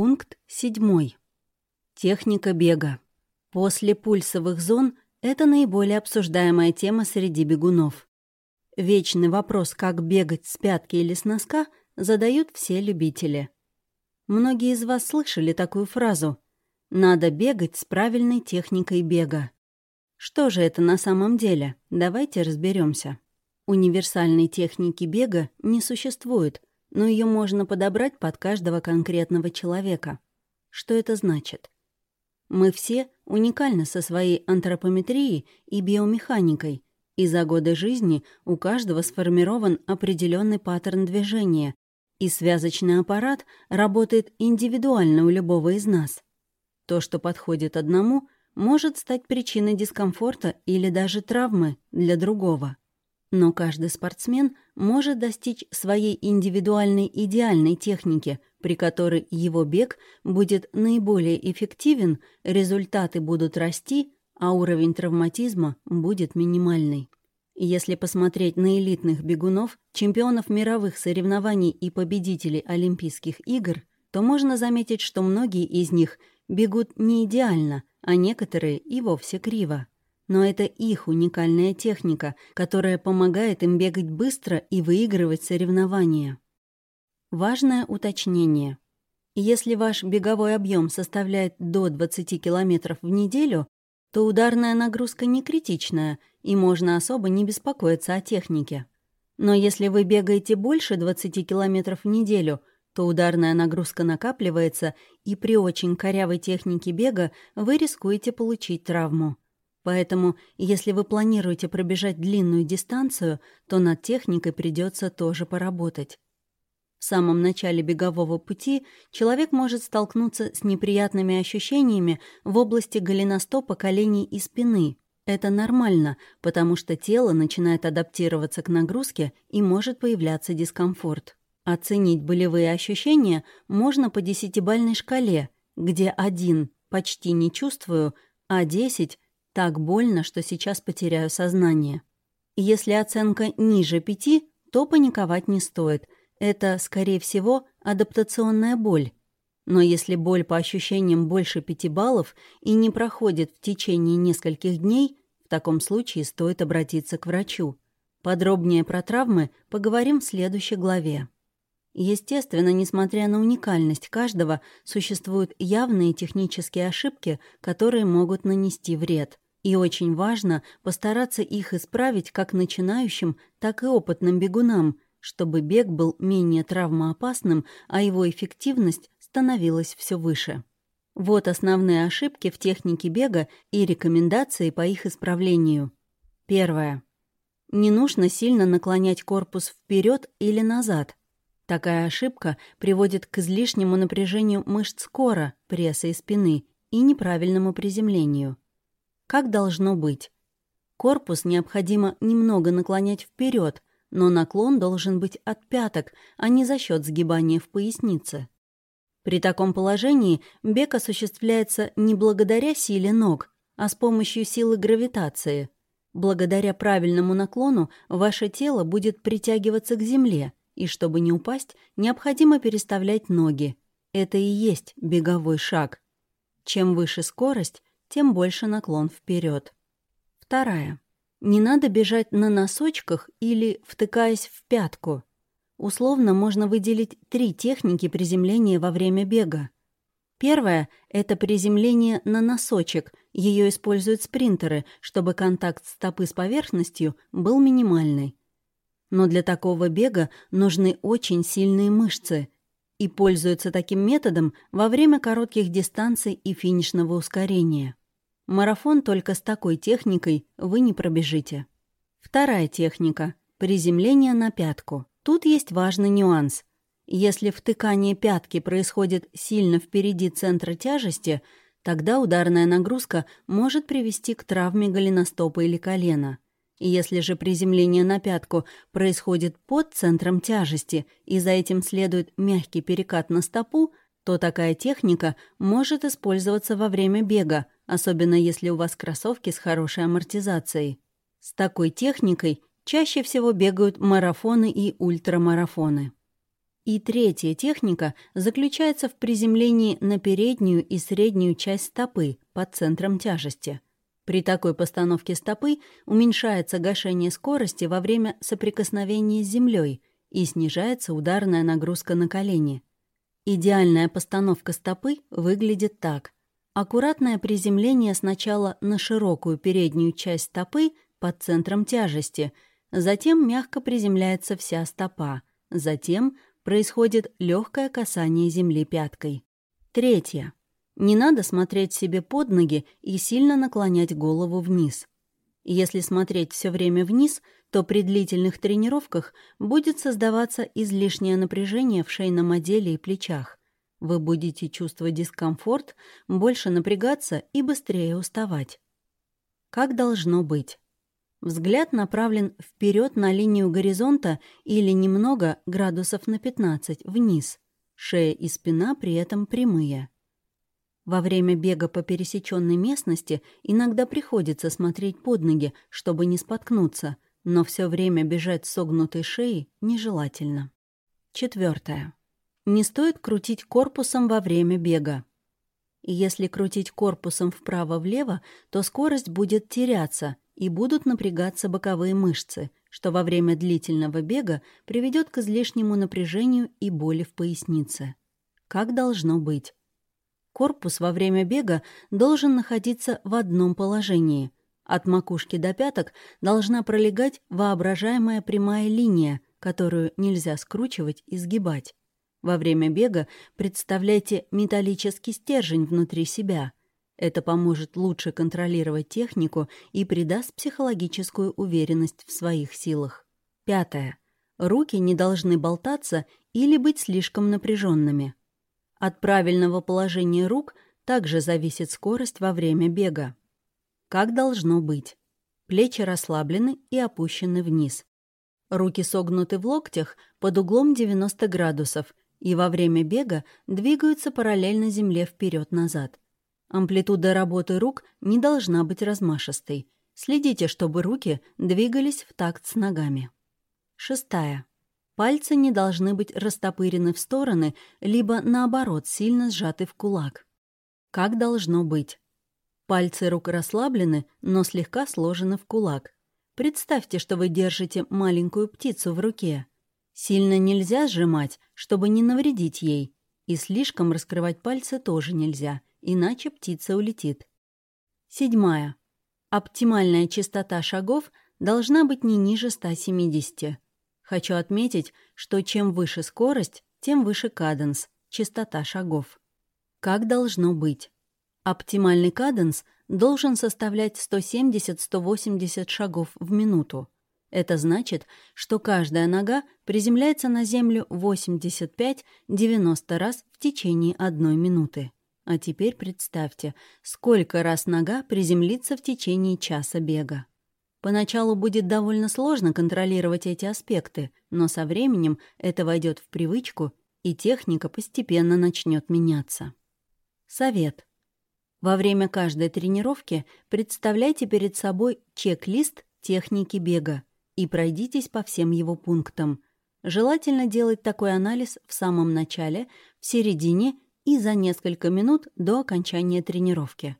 Пункт 7. Техника бега. После пульсовых зон это наиболее обсуждаемая тема среди бегунов. Вечный вопрос, как бегать с пятки или с носка, задают все любители. Многие из вас слышали такую фразу «надо бегать с правильной техникой бега». Что же это на самом деле? Давайте разберемся. Универсальной техники бега не существует, но ее можно подобрать под каждого конкретного человека. Что это значит? Мы все уникальны со своей антропометрией и биомеханикой, и за годы жизни у каждого сформирован определенный паттерн движения, и связочный аппарат работает индивидуально у любого из нас. То, что подходит одному, может стать причиной дискомфорта или даже травмы для другого. Но каждый спортсмен может достичь своей индивидуальной идеальной техники, при которой его бег будет наиболее эффективен, результаты будут расти, а уровень травматизма будет минимальный. Если посмотреть на элитных бегунов, чемпионов мировых соревнований и победителей Олимпийских игр, то можно заметить, что многие из них бегут не идеально, а некоторые и вовсе криво но это их уникальная техника, которая помогает им бегать быстро и выигрывать соревнования. Важное уточнение. Если ваш беговой объем составляет до 20 км в неделю, то ударная нагрузка не критичная, и можно особо не беспокоиться о технике. Но если вы бегаете больше 20 км в неделю, то ударная нагрузка накапливается, и при очень корявой технике бега вы рискуете получить травму. Поэтому, если вы планируете пробежать длинную дистанцию, то над техникой придется тоже поработать. В самом начале бегового пути человек может столкнуться с неприятными ощущениями в области голеностопа, коленей и спины. Это нормально, потому что тело начинает адаптироваться к нагрузке и может появляться дискомфорт. Оценить болевые ощущения можно по десятибальной шкале, где один почти не чувствую, а 10 так больно, что сейчас потеряю сознание. Если оценка ниже пяти, то паниковать не стоит. Это, скорее всего, адаптационная боль. Но если боль по ощущениям больше пяти баллов и не проходит в течение нескольких дней, в таком случае стоит обратиться к врачу. Подробнее про травмы поговорим в следующей главе. Естественно, несмотря на уникальность каждого, существуют явные технические ошибки, которые могут нанести вред. И очень важно постараться их исправить как начинающим, так и опытным бегунам, чтобы бег был менее травмоопасным, а его эффективность становилась все выше. Вот основные ошибки в технике бега и рекомендации по их исправлению. Первое. Не нужно сильно наклонять корпус вперед или назад. Такая ошибка приводит к излишнему напряжению мышц кора, пресса и спины и неправильному приземлению как должно быть. Корпус необходимо немного наклонять вперед, но наклон должен быть от пяток, а не за счет сгибания в пояснице. При таком положении бег осуществляется не благодаря силе ног, а с помощью силы гравитации. Благодаря правильному наклону ваше тело будет притягиваться к земле, и чтобы не упасть, необходимо переставлять ноги. Это и есть беговой шаг. Чем выше скорость, тем больше наклон вперед. Вторая. Не надо бежать на носочках или втыкаясь в пятку. Условно можно выделить три техники приземления во время бега. Первая — это приземление на носочек. Ее используют спринтеры, чтобы контакт стопы с поверхностью был минимальный. Но для такого бега нужны очень сильные мышцы и пользуются таким методом во время коротких дистанций и финишного ускорения. Марафон только с такой техникой вы не пробежите. Вторая техника — приземление на пятку. Тут есть важный нюанс. Если втыкание пятки происходит сильно впереди центра тяжести, тогда ударная нагрузка может привести к травме голеностопа или колена. Если же приземление на пятку происходит под центром тяжести и за этим следует мягкий перекат на стопу, то такая техника может использоваться во время бега, особенно если у вас кроссовки с хорошей амортизацией. С такой техникой чаще всего бегают марафоны и ультрамарафоны. И третья техника заключается в приземлении на переднюю и среднюю часть стопы под центром тяжести. При такой постановке стопы уменьшается гашение скорости во время соприкосновения с землей и снижается ударная нагрузка на колени. Идеальная постановка стопы выглядит так. Аккуратное приземление сначала на широкую переднюю часть стопы под центром тяжести, затем мягко приземляется вся стопа, затем происходит легкое касание земли пяткой. Третье. Не надо смотреть себе под ноги и сильно наклонять голову вниз. Если смотреть все время вниз, то при длительных тренировках будет создаваться излишнее напряжение в шейном отделе и плечах. Вы будете чувствовать дискомфорт, больше напрягаться и быстрее уставать. Как должно быть? Взгляд направлен вперед на линию горизонта или немного, градусов на 15, вниз. Шея и спина при этом прямые. Во время бега по пересеченной местности иногда приходится смотреть под ноги, чтобы не споткнуться, но все время бежать согнутой шеей нежелательно. Четвертое. Не стоит крутить корпусом во время бега. Если крутить корпусом вправо-влево, то скорость будет теряться и будут напрягаться боковые мышцы, что во время длительного бега приведет к излишнему напряжению и боли в пояснице. Как должно быть? Корпус во время бега должен находиться в одном положении. От макушки до пяток должна пролегать воображаемая прямая линия, которую нельзя скручивать и сгибать. Во время бега представляйте металлический стержень внутри себя. Это поможет лучше контролировать технику и придаст психологическую уверенность в своих силах. Пятое. Руки не должны болтаться или быть слишком напряженными. От правильного положения рук также зависит скорость во время бега. Как должно быть. Плечи расслаблены и опущены вниз. Руки согнуты в локтях под углом 90 градусов и во время бега двигаются параллельно земле вперед назад Амплитуда работы рук не должна быть размашистой. Следите, чтобы руки двигались в такт с ногами. Шестая. Пальцы не должны быть растопырены в стороны, либо, наоборот, сильно сжаты в кулак. Как должно быть? Пальцы рук расслаблены, но слегка сложены в кулак. Представьте, что вы держите маленькую птицу в руке. Сильно нельзя сжимать, чтобы не навредить ей, и слишком раскрывать пальцы тоже нельзя, иначе птица улетит. Седьмая. Оптимальная частота шагов должна быть не ниже 170. Хочу отметить, что чем выше скорость, тем выше каденс, частота шагов. Как должно быть? Оптимальный каденс должен составлять 170-180 шагов в минуту. Это значит, что каждая нога приземляется на землю 85-90 раз в течение одной минуты. А теперь представьте, сколько раз нога приземлится в течение часа бега. Поначалу будет довольно сложно контролировать эти аспекты, но со временем это войдет в привычку, и техника постепенно начнет меняться. Совет. Во время каждой тренировки представляйте перед собой чек-лист техники бега и пройдитесь по всем его пунктам. Желательно делать такой анализ в самом начале, в середине и за несколько минут до окончания тренировки.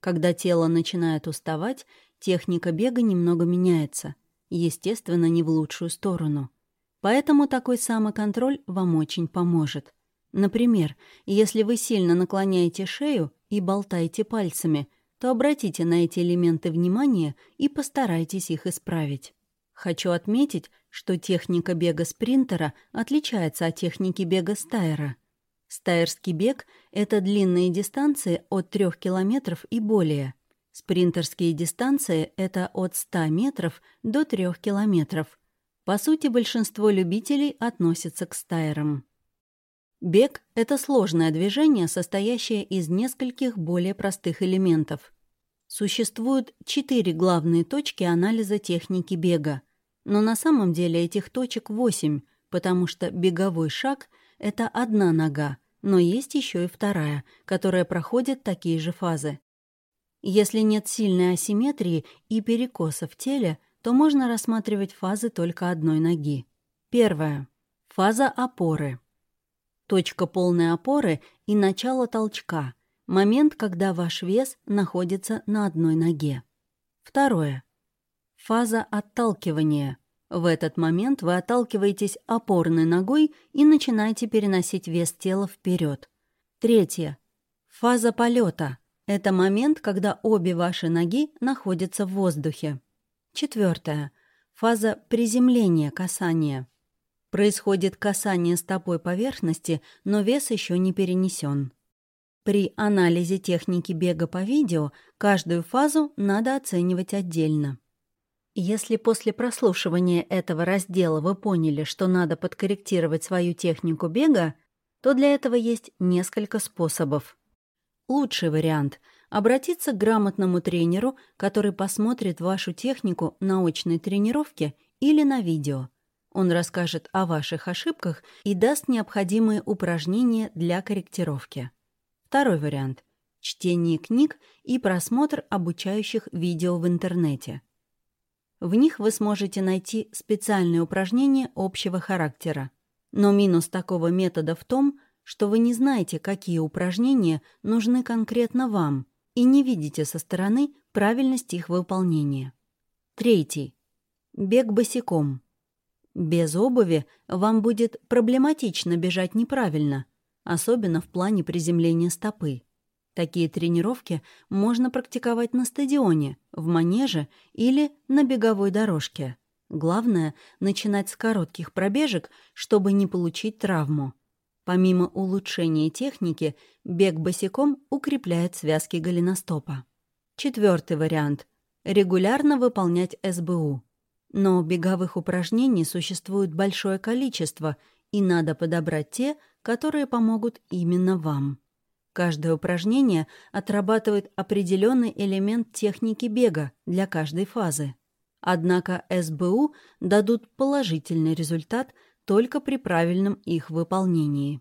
Когда тело начинает уставать, Техника бега немного меняется, естественно, не в лучшую сторону. Поэтому такой самоконтроль вам очень поможет. Например, если вы сильно наклоняете шею и болтаете пальцами, то обратите на эти элементы внимания и постарайтесь их исправить. Хочу отметить, что техника бега спринтера отличается от техники бега стайера. Стайерский бег — это длинные дистанции от 3 километров и более — Спринтерские дистанции — это от 100 метров до 3 километров. По сути, большинство любителей относятся к стайерам. Бег — это сложное движение, состоящее из нескольких более простых элементов. Существуют четыре главные точки анализа техники бега, но на самом деле этих точек восемь, потому что беговой шаг — это одна нога, но есть еще и вторая, которая проходит такие же фазы. Если нет сильной асимметрии и перекоса в теле, то можно рассматривать фазы только одной ноги. Первая. Фаза опоры. точка полной опоры и начало толчка, момент, когда ваш вес находится на одной ноге. Второе. Фаза отталкивания. В этот момент вы отталкиваетесь опорной ногой и начинаете переносить вес тела вперед. Третье. Фаза полета. Это момент, когда обе ваши ноги находятся в воздухе. Четвертое. Фаза приземления касания. Происходит касание стопой поверхности, но вес еще не перенесен. При анализе техники бега по видео каждую фазу надо оценивать отдельно. Если после прослушивания этого раздела вы поняли, что надо подкорректировать свою технику бега, то для этого есть несколько способов. Лучший вариант — обратиться к грамотному тренеру, который посмотрит вашу технику на очной тренировке или на видео. Он расскажет о ваших ошибках и даст необходимые упражнения для корректировки. Второй вариант — чтение книг и просмотр обучающих видео в интернете. В них вы сможете найти специальные упражнения общего характера. Но минус такого метода в том, что вы не знаете, какие упражнения нужны конкретно вам, и не видите со стороны правильность их выполнения. Третий. Бег босиком. Без обуви вам будет проблематично бежать неправильно, особенно в плане приземления стопы. Такие тренировки можно практиковать на стадионе, в манеже или на беговой дорожке. Главное — начинать с коротких пробежек, чтобы не получить травму. Помимо улучшения техники, бег босиком укрепляет связки голеностопа. Четвертый вариант — регулярно выполнять СБУ. Но беговых упражнений существует большое количество, и надо подобрать те, которые помогут именно вам. Каждое упражнение отрабатывает определенный элемент техники бега для каждой фазы. Однако СБУ дадут положительный результат только при правильном их выполнении.